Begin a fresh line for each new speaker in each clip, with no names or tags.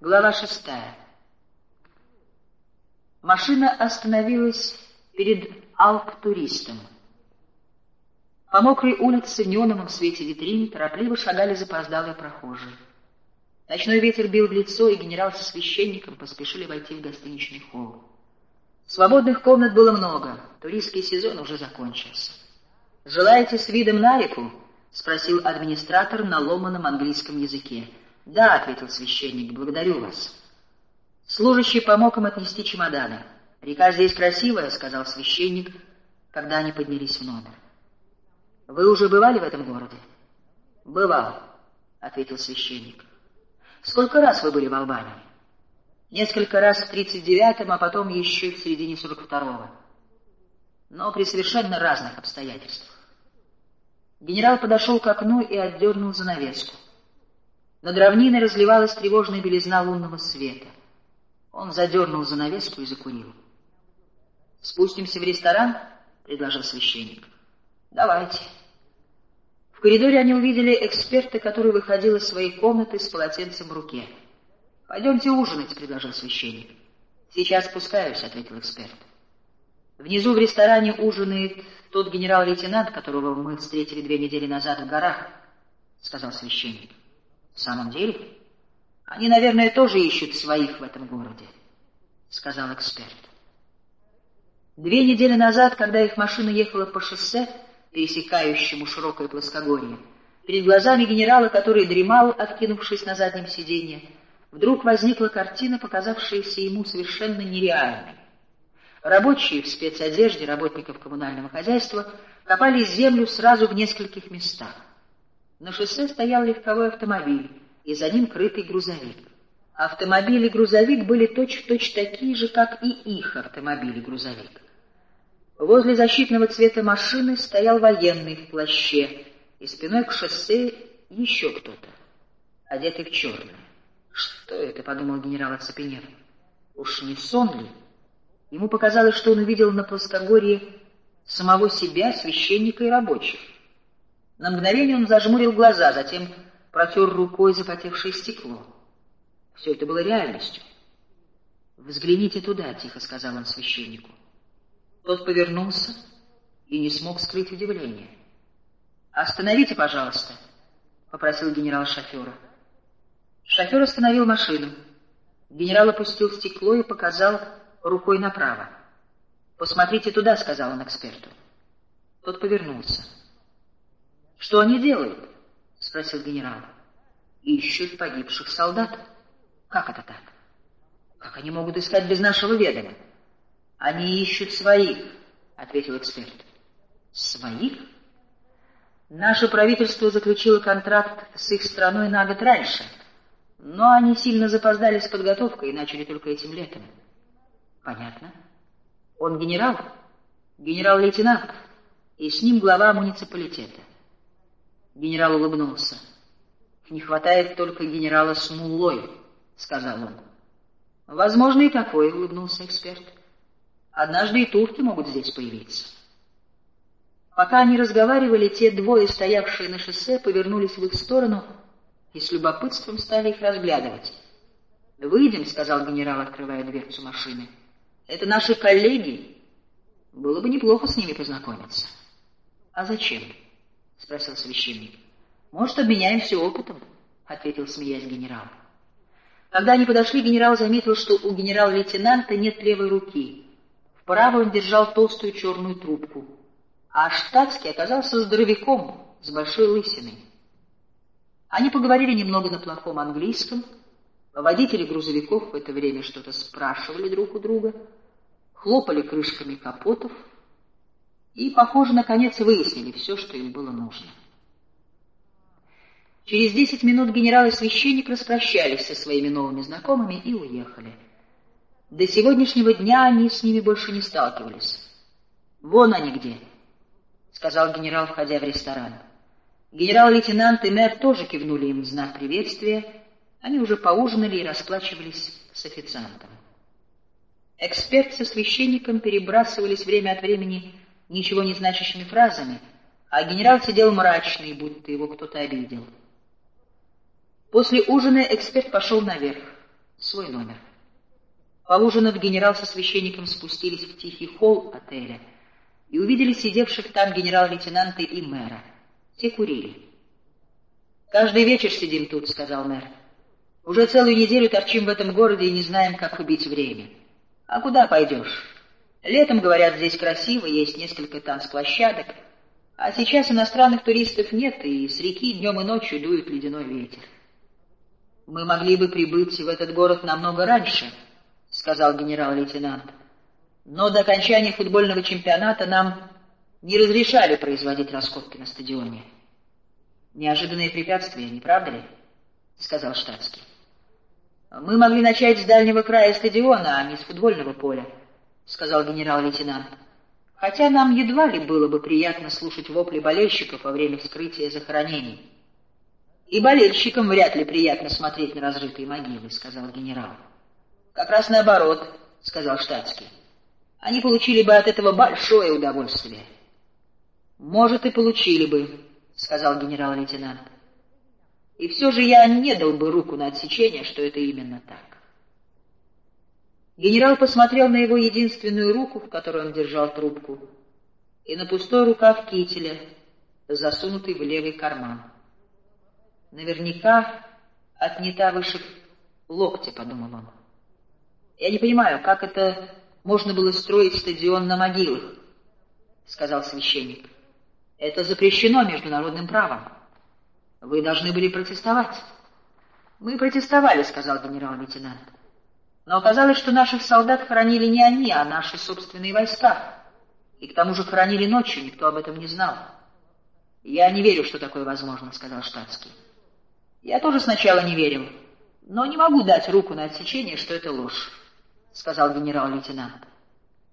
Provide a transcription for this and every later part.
Глава шестая. Машина остановилась перед Алп-туристом. По мокрой улице в неоновом свете витрин торопливо шагали запоздалые прохожие. Ночной ветер бил в лицо, и генерал со священником поспешили войти в гостиничный холл. Свободных комнат было много, туристский сезон уже закончился. «Желаете с видом на реку?» — спросил администратор на ломаном английском языке. «Да», — ответил священник, — «благодарю вас». Служащий помог им отнести чемоданы. «Река здесь красивая», — сказал священник, когда они поднялись в номер. «Вы уже бывали в этом городе?» «Бывал», — ответил священник. «Сколько раз вы были в Албании?» «Несколько раз в тридцать девятом, а потом еще в середине сорок второго. Но при совершенно разных обстоятельствах». Генерал подошел к окну и отдернул занавеску. Над равниной разливалась тревожная белизна лунного света. Он задернул занавеску и закурил. «Спустимся в ресторан?» — предложил священник. «Давайте». В коридоре они увидели эксперта, который выходил из своей комнаты с полотенцем в руке. «Пойдемте ужинать», — предложил священник. «Сейчас спускаюсь», — ответил эксперт. «Внизу в ресторане ужинает тот генерал-лейтенант, которого мы встретили две недели назад в горах», — сказал священник. «В самом деле?» Они, наверное, тоже ищут своих в этом городе, — сказал эксперт. Две недели назад, когда их машина ехала по шоссе, пересекающему широкое плоскогорье, перед глазами генерала, который дремал, откинувшись на заднем сиденье, вдруг возникла картина, показавшаяся ему совершенно нереальной. Рабочие в спецодежде работников коммунального хозяйства копали землю сразу в нескольких местах. На шоссе стоял легковой автомобиль, и за ним крытый грузовик. Автомобиль и грузовик были точь-в-точь -точь такие же, как и их автомобиль и грузовик. Возле защитного цвета машины стоял военный в плаще, и спиной к шоссе еще кто-то, одетый в черное. «Что это?» — подумал генерал, оцепенев. «Уж не сон ли?» Ему показалось, что он увидел на плоскогорье самого себя, священника и рабочих. На мгновение он зажмурил глаза, затем протер рукой запотевшее стекло. Все это было реальностью. «Взгляните туда», — тихо сказал он священнику. Тот повернулся и не смог скрыть удивление. «Остановите, пожалуйста», — попросил генерал шофера. Шофер остановил машину. Генерал опустил стекло и показал рукой направо. «Посмотрите туда», — сказал он эксперту. Тот повернулся. «Что они делают?» — спросил генерал. «Ищут погибших солдат». «Как это так? Как они могут искать без нашего ведома?» «Они ищут своих», — ответил эксперт. «Своих?» Наше правительство заключило контракт с их страной на год раньше, но они сильно запоздали с подготовкой и начали только этим летом. Понятно. Он генерал, генерал-лейтенант, и с ним глава муниципалитета. Генерал улыбнулся. «Не хватает только генерала с муллой», — сказал он. «Возможно, и такое», — улыбнулся эксперт. «Однажды и турки могут здесь появиться». Пока они разговаривали, те двое, стоявшие на шоссе, повернулись в их сторону и с любопытством стали их разглядывать. «Выйдем», — сказал генерал, открывая дверцу машины. «Это наши коллеги. Было бы неплохо с ними познакомиться». «А зачем?» — спросил священник. — Может, обменяемся опытом, — ответил, смеясь генерал. Когда они подошли, генерал заметил, что у генерал-лейтенанта нет левой руки. В правой он держал толстую черную трубку, а штатский оказался здоровяком с большой лысиной. Они поговорили немного на плохом английском. Водители грузовиков в это время что-то спрашивали друг у друга, хлопали крышками капотов — и, похоже, наконец выяснили все, что им было нужно. Через десять минут генерал и священник распрощались со своими новыми знакомыми и уехали. До сегодняшнего дня они с ними больше не сталкивались. «Вон они где», — сказал генерал, входя в ресторан. Генерал-лейтенант и мэр тоже кивнули им в знак приветствия. Они уже поужинали и расплачивались с официантом. Эксперт со священником перебрасывались время от времени ничего не значащими фразами, а генерал сидел мрачный, будто его кто-то обидел. После ужина эксперт пошел наверх. свой номер. Поужинав, генерал со священником спустились в тихий холл отеля и увидели сидевших там генерал-лейтенанта и мэра. Те курили. «Каждый вечер сидим тут», — сказал мэр. «Уже целую неделю торчим в этом городе и не знаем, как убить время. А куда пойдешь? Летом, говорят, здесь красиво, есть несколько танцплощадок, а сейчас иностранных туристов нет, и с реки днем и ночью дует ледяной ветер. Мы могли бы прибыть в этот город намного раньше», — сказал генерал-лейтенант. «Но до окончания футбольного чемпионата нам не разрешали производить раскопки на стадионе». Неожиданные препятствия, не правда ли? — сказал штатский. Мы могли начать с дальнего края стадиона, а не с футбольного поля, — сказал генерал-лейтенант. Хотя нам едва ли было бы приятно слушать вопли болельщиков во время вскрытия захоронений. И болельщикам вряд ли приятно смотреть на разрытые могилы, — сказал генерал. Как раз наоборот, — сказал штатский. Они получили бы от этого большое удовольствие. Может, и получили бы, — сказал генерал-лейтенант. «И все же я не дал бы руку на отсечение, что это именно так». Генерал посмотрел на его единственную руку, в которой он держал трубку, и на пустой рукав кителя, засунутый в левый карман. «Наверняка отнята выше локтя», — подумал он. «Я не понимаю, как это можно было строить стадион на могилах», — сказал священник. Это запрещено международным правом. Вы должны были протестовать. Мы протестовали, сказал генерал-лейтенант. Но оказалось, что наших солдат хоронили не они, а наши собственные войска. И к тому же хоронили ночью, никто об этом не знал. Я не верю, что такое возможно, сказал штатский. Я тоже сначала не верил, но не могу дать руку на отсечение, что это ложь, сказал генерал-лейтенант.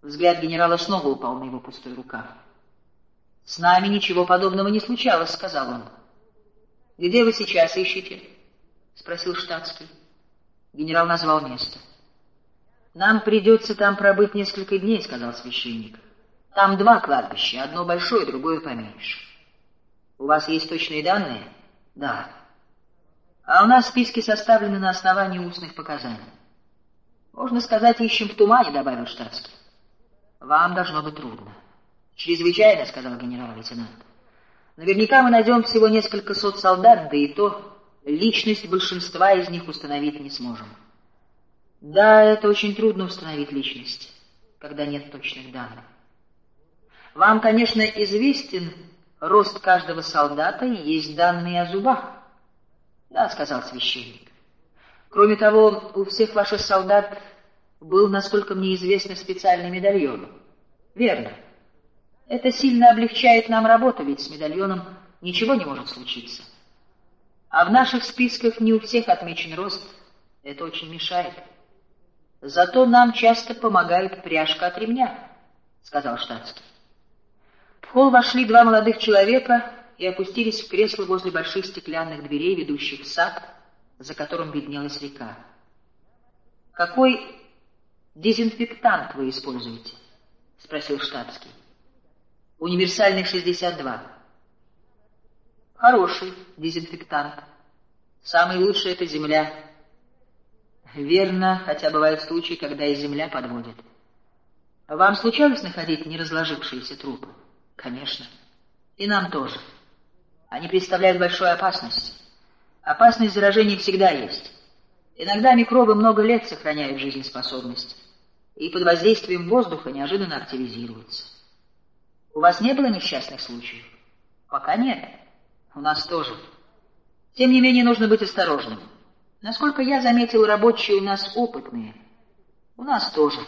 Взгляд генерала снова упал на его пустой рукав. — С нами ничего подобного не случалось, — сказал он. — Где вы сейчас ищете? — спросил штатский. Генерал назвал место. — Нам придется там пробыть несколько дней, — сказал священник. — Там два кладбища, одно большое, другое поменьше. — У вас есть точные данные? — Да. — А у нас списки составлены на основании устных показаний. — Можно сказать, ищем в тумане, — добавил штатский. — Вам должно быть трудно. — «Чрезвычайно», — сказал генерал-лейтенант. «Наверняка мы найдем всего несколько сот солдат, да и то личность большинства из них установить не сможем». «Да, это очень трудно установить личность, когда нет точных данных. Вам, конечно, известен рост каждого солдата и есть данные о зубах». «Да», — сказал священник. «Кроме того, у всех ваших солдат был, насколько мне известно, специальный медальон». «Верно». Это сильно облегчает нам работу, ведь с медальоном ничего не может случиться. А в наших списках не у всех отмечен рост. Это очень мешает. Зато нам часто помогает пряжка от ремня, — сказал штатский. В холл вошли два молодых человека и опустились в кресло возле больших стеклянных дверей, ведущих в сад, за которым виднелась река. «Какой дезинфектант вы используете?» — спросил штатский. Универсальный 62. Хороший дезинфектант. Самый лучший — это земля. Верно, хотя бывают случаи, когда и земля подводит. Вам случалось находить неразложившиеся трупы? Конечно. И нам тоже. Они представляют большую опасность. Опасность заражения всегда есть. Иногда микробы много лет сохраняют жизнеспособность и под воздействием воздуха неожиданно активизируются. У вас не было несчастных случаев? Пока нет. У нас тоже. Тем не менее, нужно быть осторожным. Насколько я заметил, рабочие у нас опытные. У нас тоже.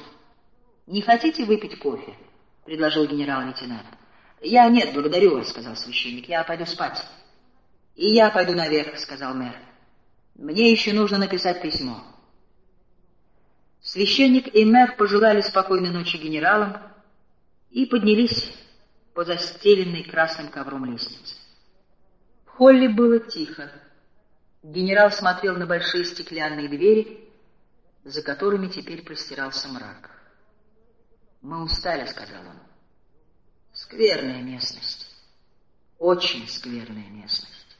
Не хотите выпить кофе? Предложил генерал-лейтенант. Я нет, благодарю вас, сказал священник. Я пойду спать. И я пойду наверх, сказал мэр. Мне еще нужно написать письмо. Священник и мэр пожелали спокойной ночи генералам и поднялись по застеленной красным ковром лестнице. В холле было тихо. Генерал смотрел на большие стеклянные двери, за которыми теперь простирался мрак. «Мы устали», — сказал он. «Скверная местность. Очень скверная местность.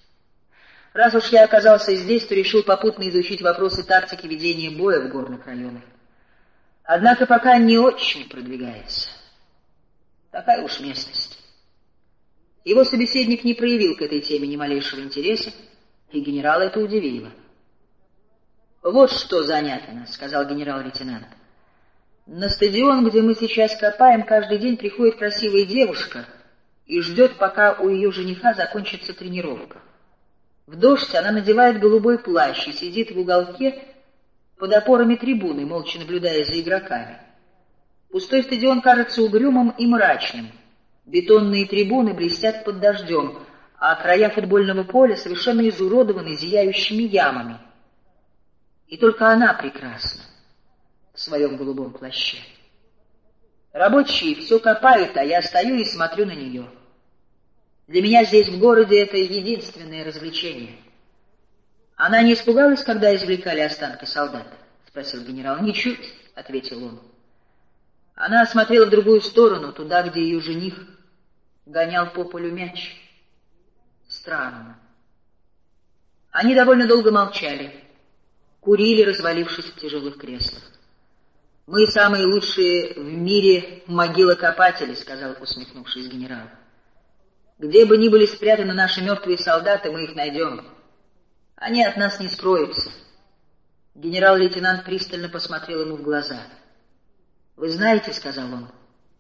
Раз уж я оказался здесь, то решил попутно изучить вопросы тактики ведения боя в горных районах. Однако пока не очень продвигается. Такая уж местность. Его собеседник не проявил к этой теме ни малейшего интереса, и генерала это удивило. «Вот что занятно», — сказал генерал-лейтенант. «На стадион, где мы сейчас копаем, каждый день приходит красивая девушка и ждет, пока у ее жениха закончится тренировка. В дождь она надевает голубой плащ и сидит в уголке под опорами трибуны, молча наблюдая за игроками. Пустой стадион кажется угрюмым и мрачным. Бетонные трибуны блестят под дождем, а края футбольного поля совершенно изуродованы зияющими ямами. И только она прекрасна в своем голубом плаще. Рабочие все копают, а я стою и смотрю на нее. Для меня здесь, в городе, это единственное развлечение. Она не испугалась, когда извлекали останки солдата? — спросил генерал. — Ничуть, — ответил он. Она осмотрела в другую сторону, туда, где ее жених гонял по полю мяч. Странно. Они довольно долго молчали, курили, развалившись в тяжелых креслах. «Мы самые лучшие в мире могилокопатели», — сказал, усмехнувшись генерал. Где бы ни были спрятаны наши мертвые солдаты, мы их найдем. Они от нас не скроются. Генерал-лейтенант пристально посмотрел ему в глаза. «Вы знаете, — сказал он,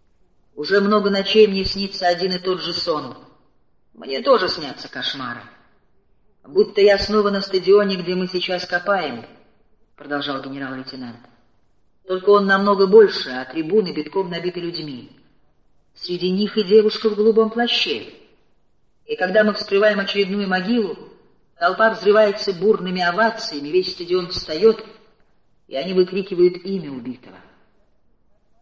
— уже много ночей мне снится один и тот же сон. Мне тоже снятся кошмары. Будто я снова на стадионе, где мы сейчас копаем, — продолжал генерал-лейтенант. Только он намного больше, а трибуны битком набиты людьми. Среди них и девушка в голубом плаще. И когда мы вскрываем очередную могилу, толпа взрывается бурными овациями, весь стадион встает, и они выкрикивают имя убитого.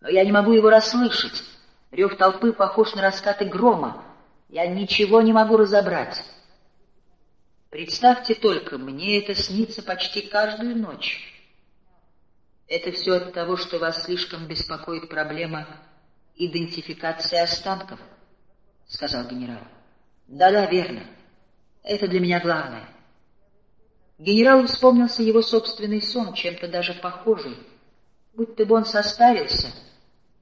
Но я не могу его расслышать. Рев толпы похож на раскаты грома. Я ничего не могу разобрать. Представьте только, мне это снится почти каждую ночь. Это все от того, что вас слишком беспокоит проблема идентификации останков, — сказал генерал. Да-да, верно. Это для меня главное. Генералу вспомнился его собственный сон, чем-то даже похожий, будто бы он состарился,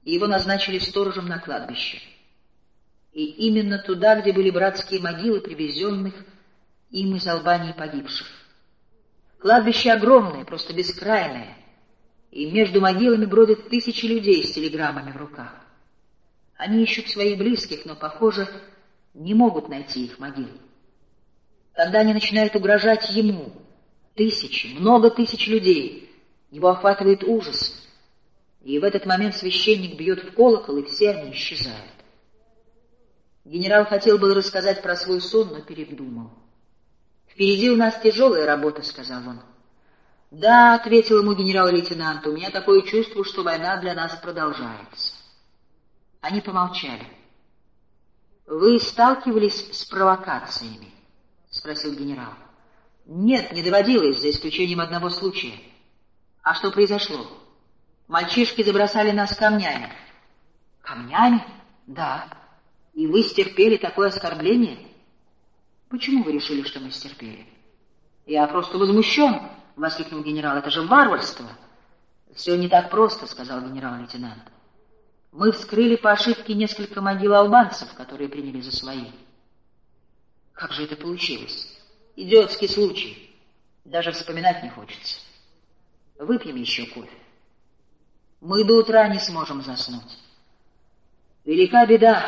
и его назначили сторожем на кладбище. И именно туда, где были братские могилы привезенных им из Албании погибших. Кладбище огромное, просто бескрайное, и между могилами бродят тысячи людей с телеграммами в руках. Они ищут своих близких, но, похоже, не могут найти их могил. Тогда они начинают угрожать ему. Тысячи, много тысяч людей. Его охватывает ужас. И в этот момент священник бьет в колокол, и все они исчезают. Генерал хотел было рассказать про свой сон, но передумал. «Впереди у нас тяжелая работа», — сказал он. «Да», — ответил ему генерал-лейтенант, — «у меня такое чувство, что война для нас продолжается». Они помолчали. «Вы сталкивались с провокациями?» — спросил генерал. «Нет, не доводилось, за исключением одного случая». «А что произошло?» «Мальчишки забросали нас камнями». «Камнями?» «Да». «И вы стерпели такое оскорбление?» «Почему вы решили, что мы стерпели?» «Я просто возмущен», — воскликнул генерал. «Это же варварство!» «Все не так просто», — сказал генерал-лейтенант. Мы вскрыли по ошибке несколько могил албанцев, которые приняли за свои. Как же это получилось? Идиотский случай. Даже вспоминать не хочется. Выпьем еще кофе. Мы до утра не сможем заснуть. Велика беда,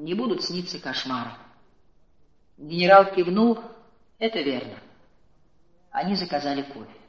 не будут сниться кошмары. Генерал кивнул, это верно. Они заказали кофе.